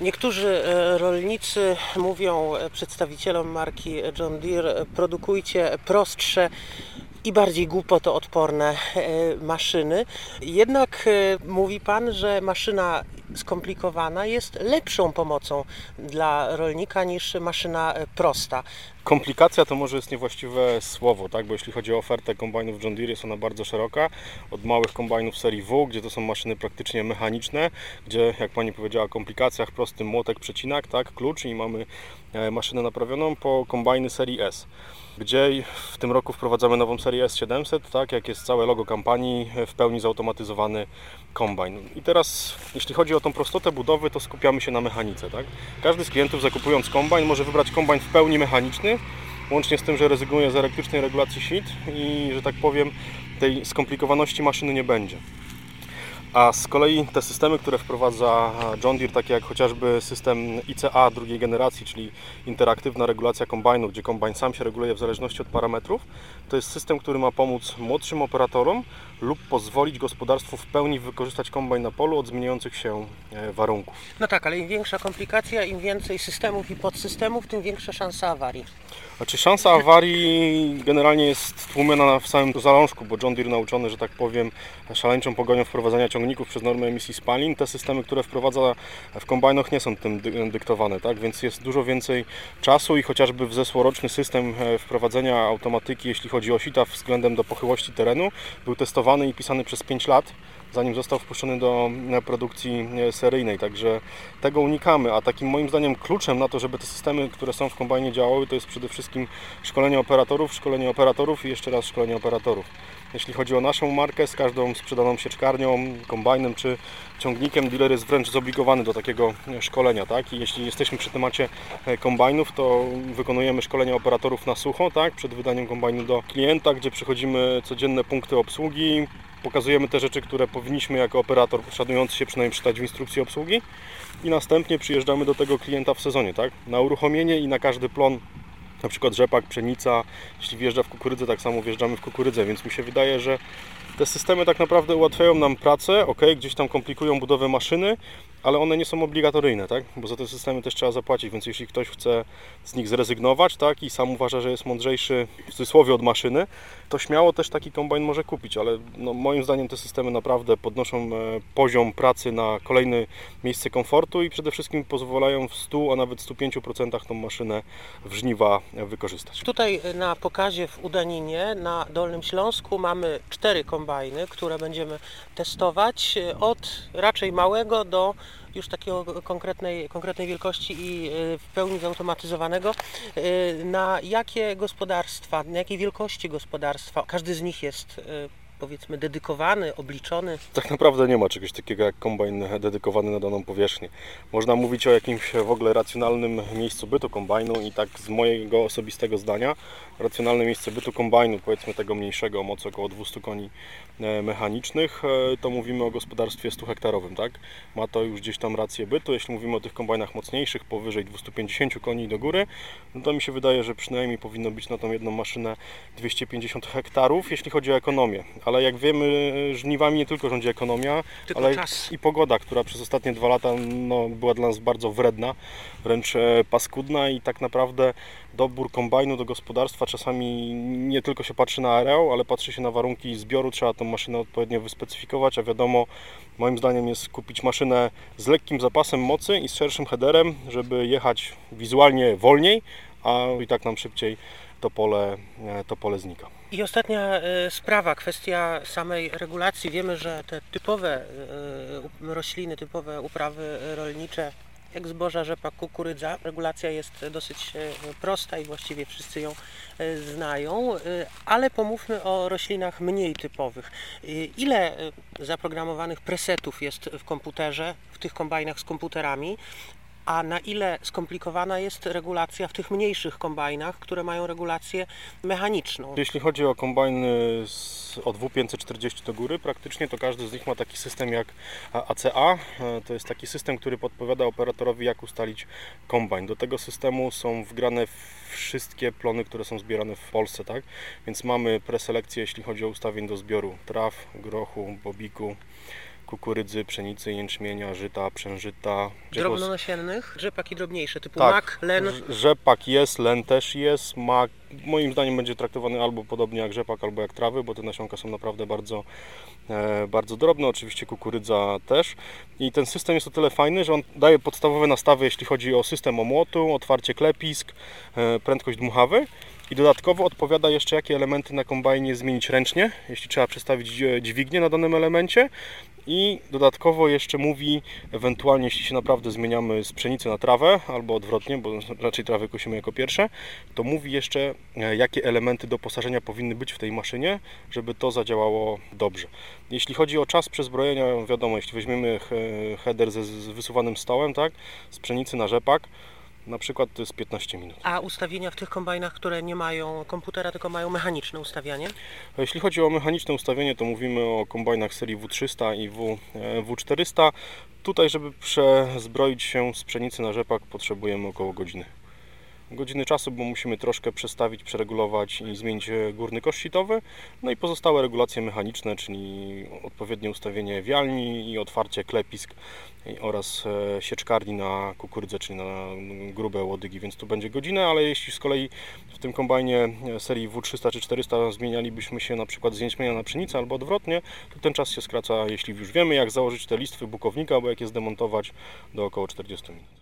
Niektórzy e, rolnicy mówią e, przedstawicielom marki John Deere: e, produkujcie prostsze i bardziej głupotoodporne maszyny. Jednak mówi Pan, że maszyna skomplikowana jest lepszą pomocą dla rolnika niż maszyna prosta. Komplikacja to może jest niewłaściwe słowo, tak? bo jeśli chodzi o ofertę kombajnów John Deere jest ona bardzo szeroka. Od małych kombajnów serii W, gdzie to są maszyny praktycznie mechaniczne, gdzie jak Pani powiedziała o komplikacjach, prosty młotek, przecinak, tak? klucz i mamy e, maszynę naprawioną, po kombajny serii S gdzie w tym roku wprowadzamy nową serię S700, tak jak jest całe logo kampanii, w pełni zautomatyzowany kombajn. I teraz, jeśli chodzi o tą prostotę budowy, to skupiamy się na mechanice. Tak? Każdy z klientów zakupując kombajn może wybrać kombajn w pełni mechaniczny, łącznie z tym, że rezygnuje z elektrycznej regulacji sit i, że tak powiem, tej skomplikowaności maszyny nie będzie. A z kolei te systemy, które wprowadza John Deere, takie jak chociażby system ICA drugiej generacji, czyli interaktywna regulacja kombajnu, gdzie kombajn sam się reguluje w zależności od parametrów, to jest system, który ma pomóc młodszym operatorom lub pozwolić gospodarstwu w pełni wykorzystać kombajn na polu od zmieniających się e, warunków. No tak, ale im większa komplikacja, im więcej systemów i podsystemów, tym większa szansa awarii. Znaczy szansa awarii generalnie jest tłumiona w samym zalążku, bo John Deere nauczony, że tak powiem, szaleńczą pogonią wprowadzania ciągników przez normy emisji spalin. Te systemy, które wprowadza w kombajnach nie są tym dyktowane, tak? więc jest dużo więcej czasu i chociażby w zeszłoroczny system e, wprowadzenia automatyki, jeśli chodzi o sita względem do pochyłości terenu, był testowany i pisany przez 5 lat zanim został wpuszczony do e, produkcji e, seryjnej. Także tego unikamy, a takim moim zdaniem kluczem na to, żeby te systemy, które są w kombajnie działały, to jest przede wszystkim szkolenie operatorów, szkolenie operatorów i jeszcze raz szkolenie operatorów. Jeśli chodzi o naszą markę, z każdą sprzedaną sieczkarnią, kombajnem czy ciągnikiem, dealer jest wręcz zobligowany do takiego e, szkolenia. Tak? I jeśli jesteśmy przy temacie kombajnów, to wykonujemy szkolenie operatorów na sucho, tak? przed wydaniem kombajnu do klienta, gdzie przychodzimy codzienne punkty obsługi, pokazujemy te rzeczy, które powinniśmy jako operator szanujący się przynajmniej czytać w instrukcji obsługi. I następnie przyjeżdżamy do tego klienta w sezonie, tak? Na uruchomienie i na każdy plon na przykład rzepak, pszenica, jeśli wjeżdża w kukurydzę, tak samo wjeżdżamy w kukurydzę, więc mi się wydaje, że te systemy tak naprawdę ułatwiają nam pracę, ok, gdzieś tam komplikują budowę maszyny, ale one nie są obligatoryjne, tak? Bo za te systemy też trzeba zapłacić, więc jeśli ktoś chce z nich zrezygnować, tak, i sam uważa, że jest mądrzejszy w cudzysłowie od maszyny, to śmiało też taki kombajn może kupić, ale no, moim zdaniem te systemy naprawdę podnoszą e, poziom pracy na kolejne miejsce komfortu i przede wszystkim pozwalają w 100, a nawet 105% tą maszynę w żniwa wykorzystać. Tutaj na pokazie w Udaninie na Dolnym Śląsku mamy cztery kombajny, które będziemy testować e, od raczej małego do już takiego konkretnej, konkretnej wielkości i e, w pełni zautomatyzowanego. E, na jakie gospodarstwa, na jakiej wielkości gospodarstwa każdy z nich jest powiedzmy dedykowany, obliczony? Tak naprawdę nie ma czegoś takiego jak kombajn dedykowany na daną powierzchnię. Można mówić o jakimś w ogóle racjonalnym miejscu bytu kombajnu i tak z mojego osobistego zdania racjonalne miejsce bytu kombajnu, powiedzmy tego mniejszego, o mocy około 200 koni e, mechanicznych, e, to mówimy o gospodarstwie 100 hektarowym, tak? Ma to już gdzieś tam rację bytu. Jeśli mówimy o tych kombajnach mocniejszych, powyżej 250 koni do góry, no to mi się wydaje, że przynajmniej powinno być na tą jedną maszynę 250 hektarów, jeśli chodzi o ekonomię ale jak wiemy, żniwami nie tylko rządzi ekonomia, tylko ale czas. i pogoda, która przez ostatnie dwa lata no, była dla nas bardzo wredna, wręcz e, paskudna i tak naprawdę dobór kombajnu do gospodarstwa czasami nie tylko się patrzy na areał, ale patrzy się na warunki zbioru, trzeba tą maszynę odpowiednio wyspecyfikować, a wiadomo, moim zdaniem jest kupić maszynę z lekkim zapasem mocy i z szerszym headerem, żeby jechać wizualnie wolniej, a i tak nam szybciej to pole, e, to pole znika. I ostatnia e, sprawa, kwestia samej regulacji. Wiemy, że te typowe e, rośliny, typowe uprawy rolnicze, jak zboża, rzepak, kukurydza, regulacja jest dosyć prosta i właściwie wszyscy ją znają, ale pomówmy o roślinach mniej typowych. Ile zaprogramowanych presetów jest w komputerze, w tych kombajnach z komputerami, a na ile skomplikowana jest regulacja w tych mniejszych kombajnach, które mają regulację mechaniczną. Jeśli chodzi o kombajny z, od W540 do góry, praktycznie to każdy z nich ma taki system jak ACA. E, to jest taki system, który podpowiada operatorowi, jak ustalić kombajn. Do tego systemu są wgrane wszystkie plony, które są zbierane w Polsce, tak? Więc mamy preselekcję, jeśli chodzi o ustawień do zbioru traw, grochu, bobiku, kukurydzy, pszenicy, jęczmienia, żyta, przężyta. Drobnonasiennych, rzepak i drobniejsze, typu Tak. mak, len. Rz- Rzepak jest, len też jest, mak moim zdaniem będzie traktowany albo podobnie jak rzepak, albo jak trawy, bo te nasionka są naprawdę bardzo, e, bardzo drobne, oczywiście kukurydza też. I ten system jest o tyle fajny, że on daje podstawowe nastawy, jeśli chodzi o system omłotu, otwarcie klepisk, e, prędkość dmuchawy. I dodatkowo odpowiada jeszcze, jakie elementy na kombajnie zmienić ręcznie, jeśli trzeba przestawić e, dźwignię na danym elemencie. I dodatkowo jeszcze mówi, ewentualnie jeśli się naprawdę zmieniamy z pszenicy na trawę, albo odwrotnie, bo raczej trawę kosimy jako pierwsze, to mówi jeszcze, jakie elementy doposażenia powinny być w tej maszynie, żeby to zadziałało dobrze. Jeśli chodzi o czas przezbrojenia, wiadomo, jeśli weźmiemy he- header ze z wysuwanym stołem, tak, z pszenicy na rzepak, na przykład to jest 15 minut. A ustawienia w tych kombajnach, które nie mają komputera, tylko mają mechaniczne ustawianie? Jeśli chodzi o mechaniczne ustawienie, to mówimy o kombajnach serii W300 i W, e, W400. Tutaj, żeby przezbroić się z pszenicy na rzepak, potrzebujemy około godziny. Godziny czasu, bo musimy troszkę przestawić, przeregulować i zmienić e, górny kosz sitowy. No i pozostałe regulacje mechaniczne, czyli odpowiednie ustawienie wialni i otwarcie klepisk oraz e, sieczkarni na kukurydzę, czyli na grube łodygi, więc tu będzie godzinę, ale jeśli z kolei w tym kombajnie e, serii W300 czy 400 zmienialibyśmy się na przykład z jęczmienia na pszenicę albo odwrotnie, to ten czas się skraca, jeśli już wiemy jak założyć te listwy bukownika, albo jak je zdemontować, do około 40 minut.